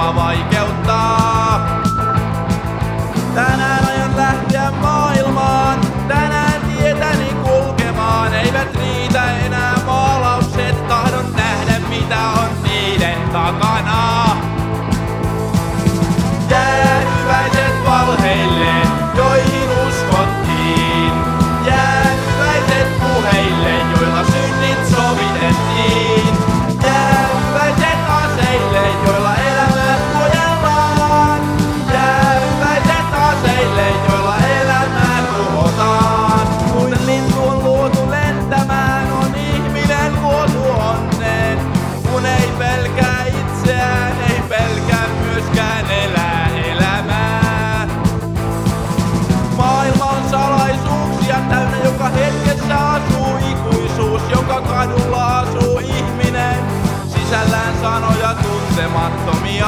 sua vaikeuttaa. Tänään ajan lähteä maailmaan, tänään tietäni kulkemaan. Eivät riitä enää maalaukset, tahdon nähdä mitä on niiden takana. Jää levanto mi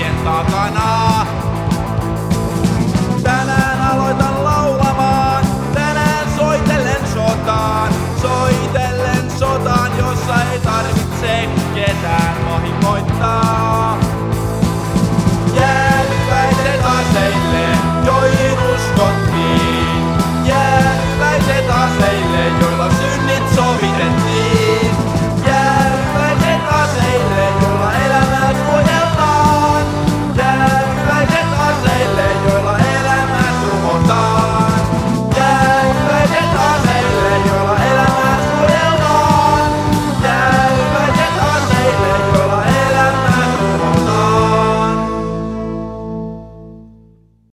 poljen takana.